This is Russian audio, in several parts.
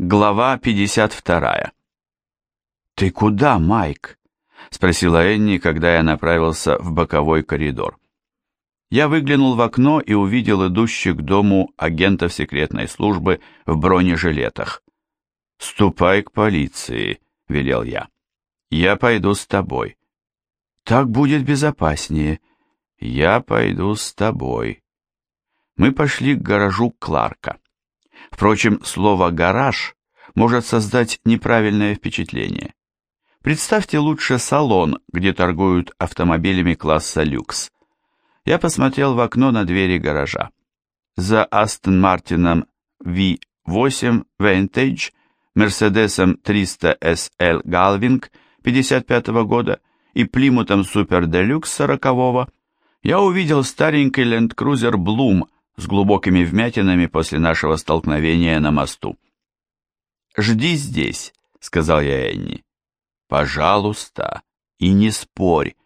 Глава 52. «Ты куда, Майк?» — спросила Энни, когда я направился в боковой коридор. Я выглянул в окно и увидел идущих к дому агентов секретной службы в бронежилетах. «Ступай к полиции», — велел я. «Я пойду с тобой». «Так будет безопаснее». «Я пойду с тобой». Мы пошли к гаражу Кларка. Впрочем, слово «гараж» может создать неправильное впечатление. Представьте лучше салон, где торгуют автомобилями класса люкс. Я посмотрел в окно на двери гаража. За Астон Мартином V8 Vantage, Мерседесом 300 SL Galving 55 -го года и Плимутом Super Deluxe 40 я увидел старенький Land Cruiser Bloom с глубокими вмятинами после нашего столкновения на мосту. «Жди здесь», — сказал я Энни. «Пожалуйста, и не спорь.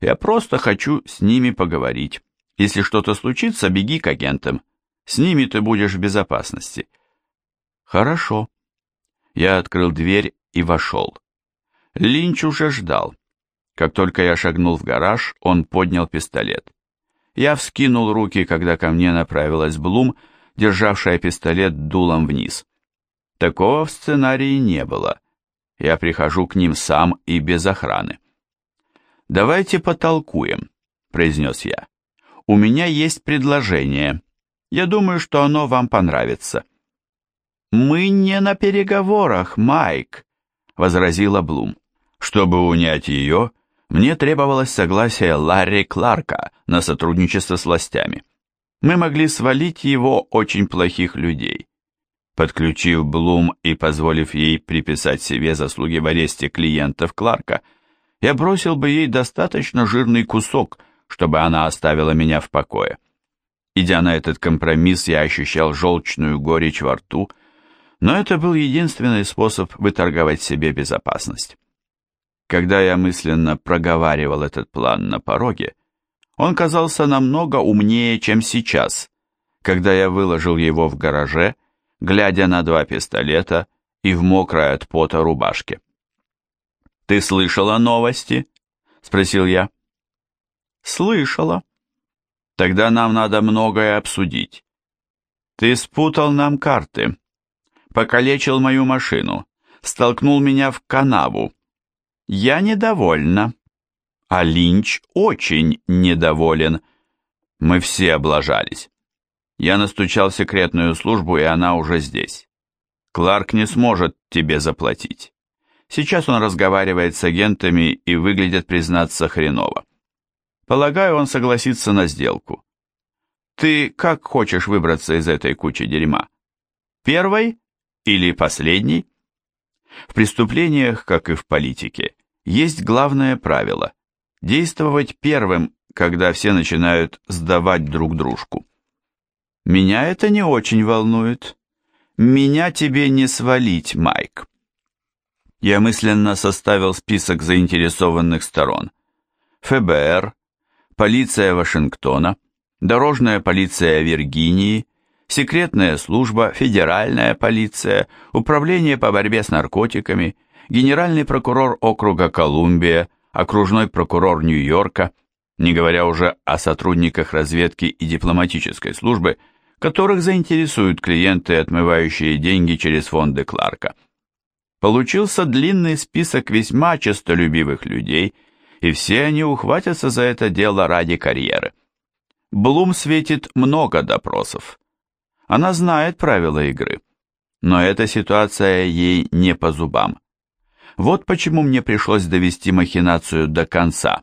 Я просто хочу с ними поговорить. Если что-то случится, беги к агентам. С ними ты будешь в безопасности». «Хорошо». Я открыл дверь и вошел. Линч уже ждал. Как только я шагнул в гараж, он поднял пистолет. Я вскинул руки, когда ко мне направилась Блум, державшая пистолет дулом вниз. Такого в сценарии не было. Я прихожу к ним сам и без охраны. «Давайте потолкуем», — произнес я. «У меня есть предложение. Я думаю, что оно вам понравится». «Мы не на переговорах, Майк», — возразила Блум. Чтобы унять ее, мне требовалось согласие Ларри Кларка на сотрудничество с властями. Мы могли свалить его очень плохих людей. Подключив Блум и позволив ей приписать себе заслуги в аресте клиентов Кларка, я бросил бы ей достаточно жирный кусок, чтобы она оставила меня в покое. Идя на этот компромисс, я ощущал желчную горечь во рту, но это был единственный способ выторговать себе безопасность. Когда я мысленно проговаривал этот план на пороге, он казался намного умнее, чем сейчас, когда я выложил его в гараже, глядя на два пистолета и в мокрой от пота рубашке. «Ты слышала новости?» — спросил я. «Слышала. Тогда нам надо многое обсудить. Ты спутал нам карты, покалечил мою машину, столкнул меня в канаву, я недовольна. А Линч очень недоволен. Мы все облажались. Я настучал в секретную службу, и она уже здесь. Кларк не сможет тебе заплатить. Сейчас он разговаривает с агентами и выглядит, признаться, хреново. Полагаю, он согласится на сделку. Ты как хочешь выбраться из этой кучи дерьма? Первой или последней? В преступлениях, как и в политике, есть главное правило – действовать первым, когда все начинают сдавать друг дружку. Меня это не очень волнует. Меня тебе не свалить, Майк. Я мысленно составил список заинтересованных сторон. ФБР, полиция Вашингтона, дорожная полиция Виргинии, секретная служба, федеральная полиция, управление по борьбе с наркотиками – генеральный прокурор округа Колумбия, окружной прокурор Нью-Йорка, не говоря уже о сотрудниках разведки и дипломатической службы, которых заинтересуют клиенты, отмывающие деньги через фонды Кларка. Получился длинный список весьма честолюбивых людей, и все они ухватятся за это дело ради карьеры. Блум светит много допросов. Она знает правила игры, но эта ситуация ей не по зубам. Вот почему мне пришлось довести махинацию до конца,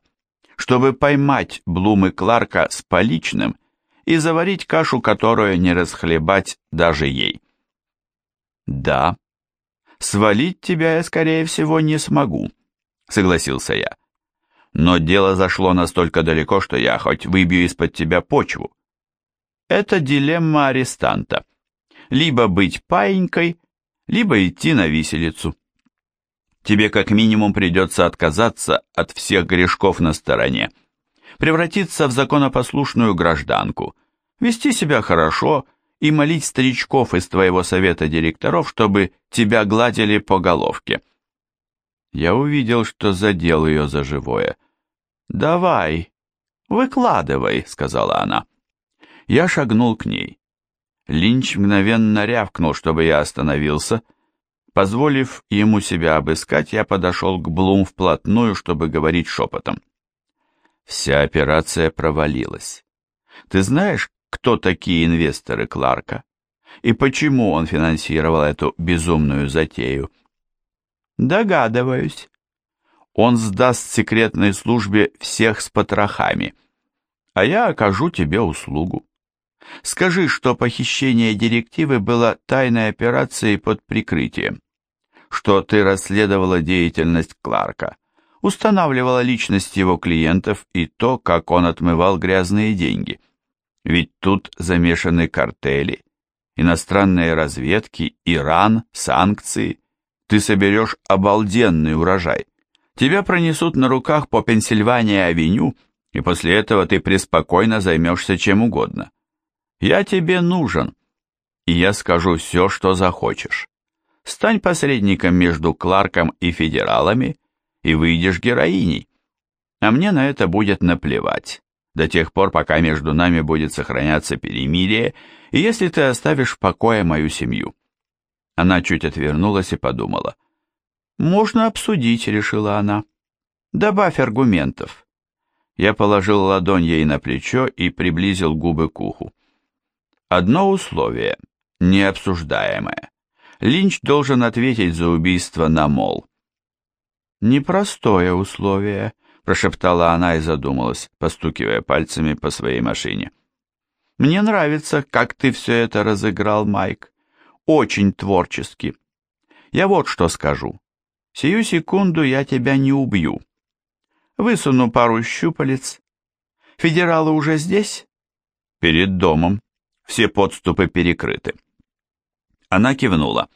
чтобы поймать Блумы Кларка с поличным и заварить кашу, которую не расхлебать даже ей. Да, свалить тебя я, скорее всего, не смогу, согласился я. Но дело зашло настолько далеко, что я хоть выбью из-под тебя почву. Это дилемма арестанта. Либо быть паинькой, либо идти на виселицу тебе как минимум придется отказаться от всех грешков на стороне, превратиться в законопослушную гражданку, вести себя хорошо и молить старичков из твоего совета директоров, чтобы тебя гладили по головке. Я увидел, что задел ее за живое. «Давай, выкладывай», — сказала она. Я шагнул к ней. Линч мгновенно рявкнул, чтобы я остановился. Позволив ему себя обыскать, я подошел к Блум вплотную, чтобы говорить шепотом. Вся операция провалилась. Ты знаешь, кто такие инвесторы Кларка? И почему он финансировал эту безумную затею? Догадываюсь. Он сдаст секретной службе всех с потрохами, а я окажу тебе услугу. Скажи, что похищение директивы было тайной операцией под прикрытием, что ты расследовала деятельность Кларка, устанавливала личность его клиентов и то, как он отмывал грязные деньги. Ведь тут замешаны картели, иностранные разведки, Иран, санкции. Ты соберешь обалденный урожай. Тебя пронесут на руках по Пенсильвания-авеню, и после этого ты преспокойно займешься чем угодно. Я тебе нужен, и я скажу все, что захочешь. Стань посредником между Кларком и федералами, и выйдешь героиней. А мне на это будет наплевать, до тех пор, пока между нами будет сохраняться перемирие, и если ты оставишь в покое мою семью. Она чуть отвернулась и подумала. «Можно обсудить», — решила она. «Добавь аргументов». Я положил ладонь ей на плечо и приблизил губы к уху. Одно условие, необсуждаемое. Линч должен ответить за убийство на мол. «Непростое условие», — прошептала она и задумалась, постукивая пальцами по своей машине. «Мне нравится, как ты все это разыграл, Майк. Очень творчески. Я вот что скажу. Сию секунду я тебя не убью. Высуну пару щупалец. Федералы уже здесь?» «Перед домом», все подступы перекрыты. Она кивнула.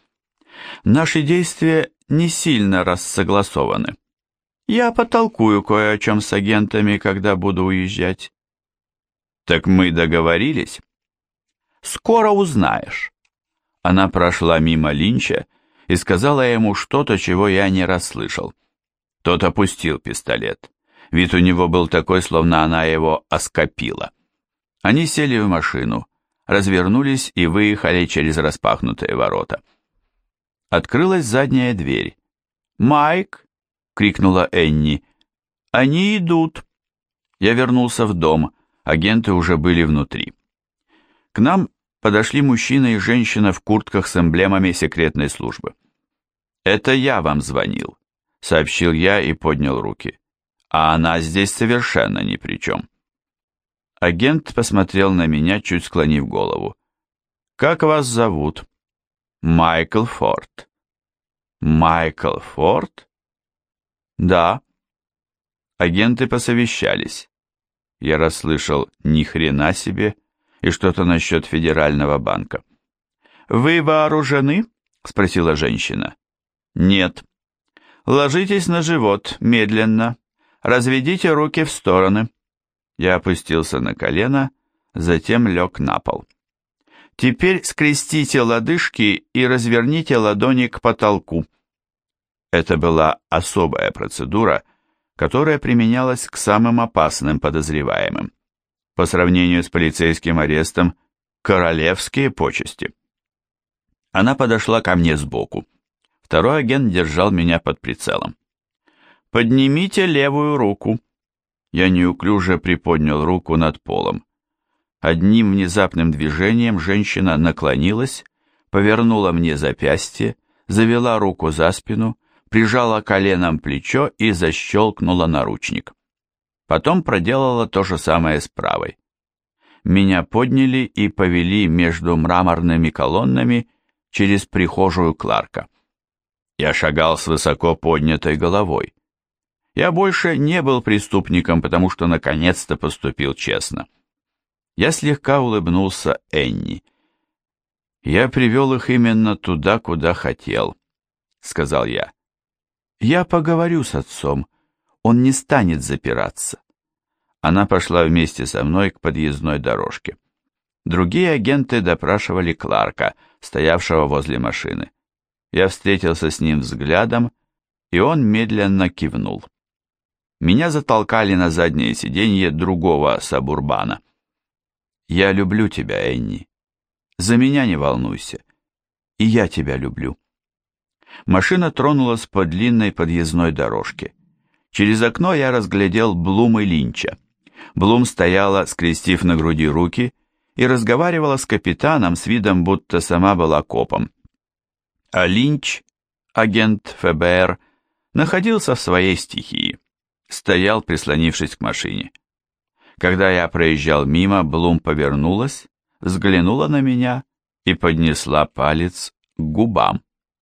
Наши действия не сильно рассогласованы. Я потолкую кое о чем с агентами, когда буду уезжать. Так мы договорились? Скоро узнаешь. Она прошла мимо Линча и сказала ему что-то, чего я не расслышал. Тот опустил пистолет. Вид у него был такой, словно она его оскопила. Они сели в машину развернулись и выехали через распахнутые ворота. Открылась задняя дверь. «Майк!» — крикнула Энни. «Они идут!» Я вернулся в дом, агенты уже были внутри. К нам подошли мужчина и женщина в куртках с эмблемами секретной службы. «Это я вам звонил», — сообщил я и поднял руки. «А она здесь совершенно ни при чем». Агент посмотрел на меня, чуть склонив голову. «Как вас зовут?» «Майкл Форд». «Майкл Форд?» «Да». Агенты посовещались. Я расслышал «ни хрена себе» и что-то насчет Федерального банка. «Вы вооружены?» — спросила женщина. «Нет». «Ложитесь на живот, медленно. Разведите руки в стороны». Я опустился на колено, затем лег на пол. Теперь скрестите лодыжки и разверните ладони к потолку. Это была особая процедура, которая применялась к самым опасным подозреваемым. По сравнению с полицейским арестом, королевские почести. Она подошла ко мне сбоку. Второй агент держал меня под прицелом. «Поднимите левую руку», я неуклюже приподнял руку над полом. Одним внезапным движением женщина наклонилась, повернула мне запястье, завела руку за спину, прижала коленом плечо и защелкнула наручник. Потом проделала то же самое с правой. Меня подняли и повели между мраморными колоннами через прихожую Кларка. Я шагал с высоко поднятой головой. Я больше не был преступником, потому что наконец-то поступил честно. Я слегка улыбнулся Энни. «Я привел их именно туда, куда хотел», — сказал я. «Я поговорю с отцом, он не станет запираться». Она пошла вместе со мной к подъездной дорожке. Другие агенты допрашивали Кларка, стоявшего возле машины. Я встретился с ним взглядом, и он медленно кивнул. Меня затолкали на заднее сиденье другого сабурбана. «Я люблю тебя, Энни. За меня не волнуйся. И я тебя люблю». Машина тронулась по длинной подъездной дорожке. Через окно я разглядел Блум и Линча. Блум стояла, скрестив на груди руки, и разговаривала с капитаном с видом, будто сама была копом. А Линч, агент ФБР, находился в своей стихии. Стоял, прислонившись к машине. Когда я проезжал мимо, Блум повернулась, взглянула на меня и поднесла палец к губам.